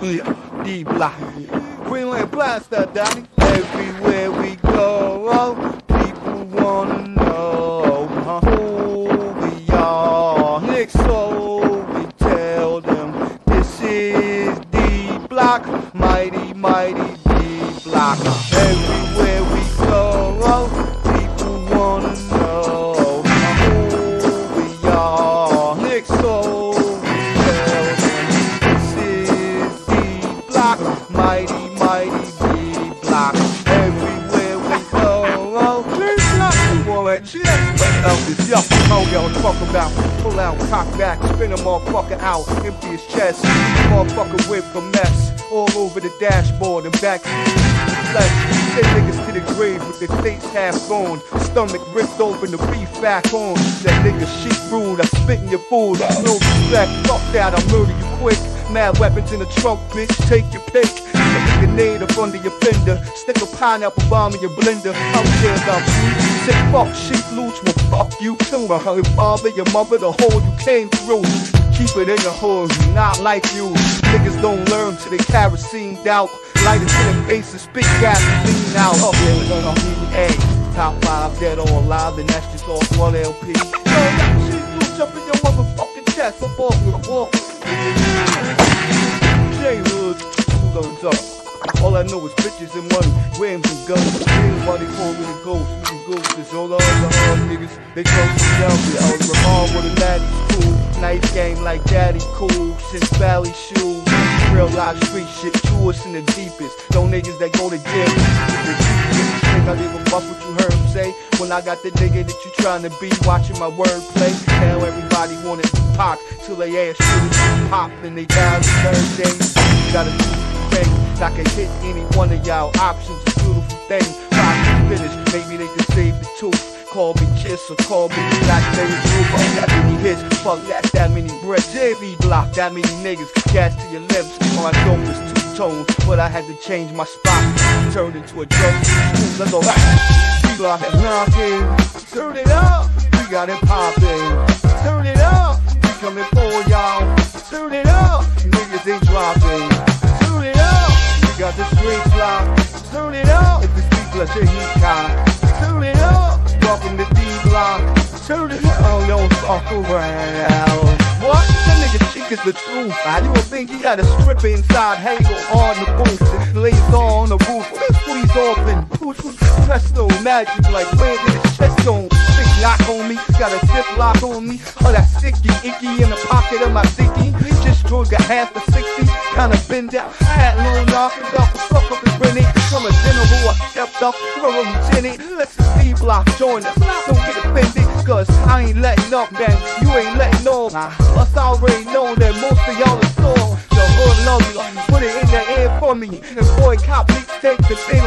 D block. We Greenland Blaster, Daddy. Everywhere we go, people wanna know huh, who we are. Next, so we tell them this is D Block, mighty, mighty D Block. Everywhere mighty, mighty D Block. Everywhere we go, oh, D Block. Boy, shit. Up this yup, I don't give a fuck about. Pull out, cock back, spin a motherfucker out, empty his chest. Motherfucker whip a mess all over the dashboard and back. Flesh. Send niggas to the grave with their face half gone, stomach ripped open, the beef back on. That nigga shit rude, I spit in your food. No respect, fuck that, I'll murder you quick. Mad weapons in the trunk, bitch, take your pick. Stick a grenade up under your fender. Stick a pineapple bomb in your blender. I'm scared about you. Sick fuck shit loose, well fuck you too. My your father, your mother, the hole you came through. Keep it in your hood, not like you. Niggas don't learn till they kerosene out. Light it to their face and spit gasoline out. Up there, on me, hey. Top five dead or alive, and that's just off one LP. Yo, that shit loose up in your motherfucking chest. I'm off with a walk. Know is bitches and money, rims and guns. Why they call me the ghost. Shooting ghosts, all the other hard niggas, they close me down. I was Ramon with a laddie's cool. Nice game like daddy cool. Since Valley shoes. Real life street shit, truest in the deepest. No niggas that go to jail. The deepest. Think I give a fuck what you heard him say When I got the nigga that you trying to be Watching my wordplay Now everybody wanted to pop Till they ass shit pop And they down the third day Gotta I can hit any one of y'all Options. A beautiful thing Rock to finish Maybe they can save the tooth. Call me Kiss or call me Blackberry Blue. Fuck that many hits. Fuck that, that many breaths. JV block That many niggas. Gas to your lips. Oh, my dope is two tones, But I had to change my spot. Turned into a joke. Let's go back. Block is knocking. Turn it up. We got it popping. Turn it up. We coming for y'all. Turn it up. Niggas ain't dropping it up. If the people are heat high Turn it up. Walking the D block. Turn it up. Don't fuck around. What? That nigga Sheek is the truth. I you would think he had a stripper inside Halo on the booth? Lays on the roof. Squeeze open. Push presto magic like did the chest on. Big lock on me. Got a zip lock on me. Oh that sticky icky in the pocket of my dicky Just drove a half a 60 Kinda bend out I had no knocking off the fuck up and grinning From a general I stepped up. From a lieutenant Let's see block join us. Don't get offended Cause I ain't letting up man. You ain't letting on Us already know that most of y'all are sore The hood love me Put it in the air for me. And boy cop take the thing